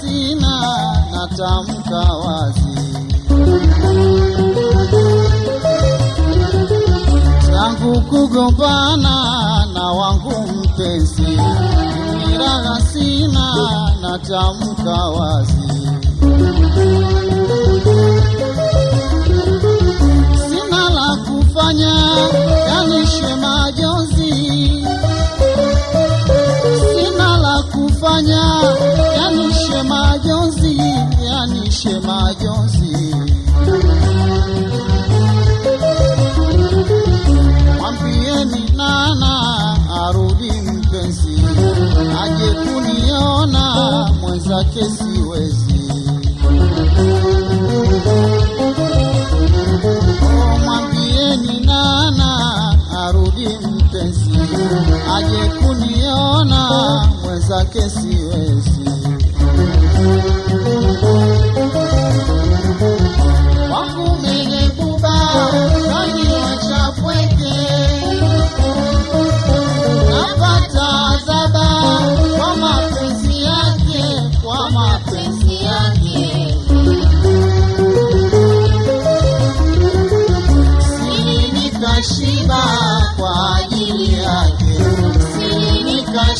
sina, natamka wazi. Tangu kugombana na wangu mpenzi, nilala sina, natamka wazi. Sina la kufanya, yanishe majonzi Mwambieni Nana arudi mpenzi, aje kuniona mwenzake siwezi. Mwambieni Nana arudi mpenzi, aje kuniona mwenzake siwezi.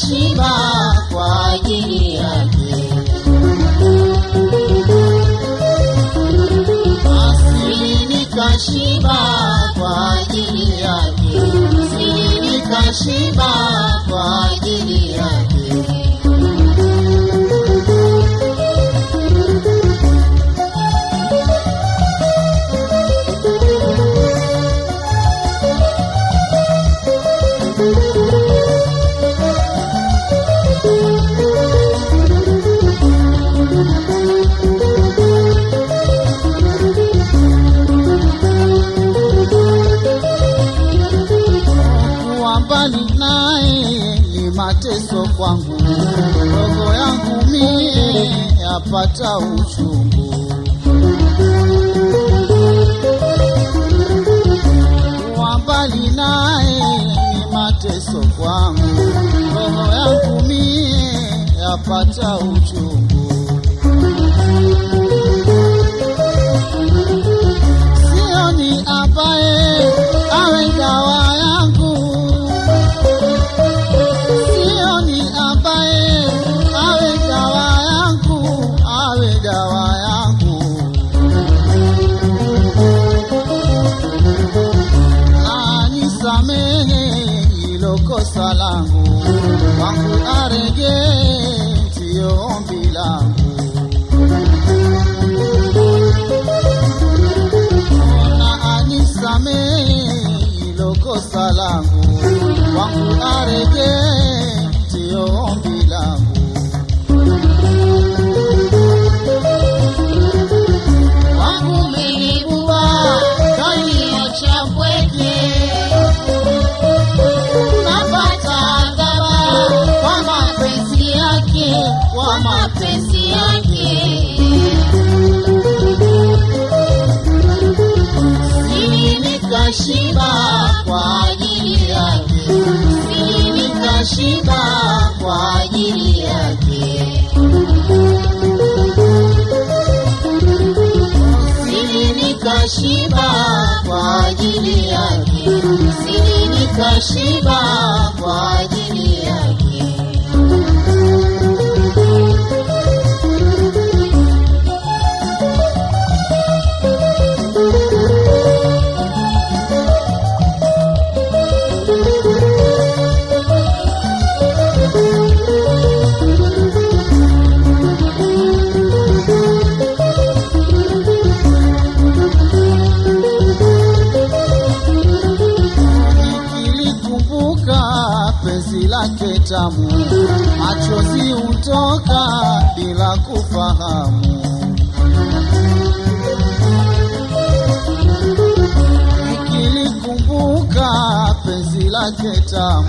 Nikashiba kwa ajili yake. Nikashiba kwa ajili yake, siri nikashiba kwangu, roho yangu mie yapata uchungu. Kuwa mbali naye ni mateso kwangu, roho yangu mie yapata uchungu. Nisamehe hilo kosa langu, wangu ndiyo ombi langu. Na anisamehe kosa langu, wangu ombi nikashiba kwa ajili yake, mimi nikashiba kwa ajili yake. Nikashiba kwa ajili yake, nikashiba kwa ajili machozi hutoka bila kufahamu. Nikilikumbuka penzi lake tamu,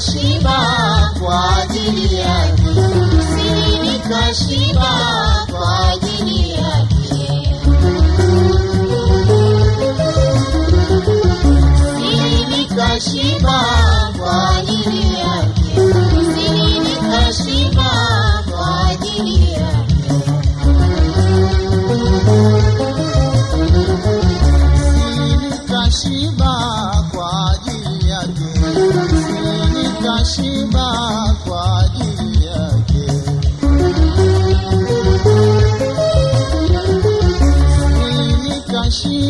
nikashiba kwa ajili yake, usini nikashiba kwa ajili nikashiba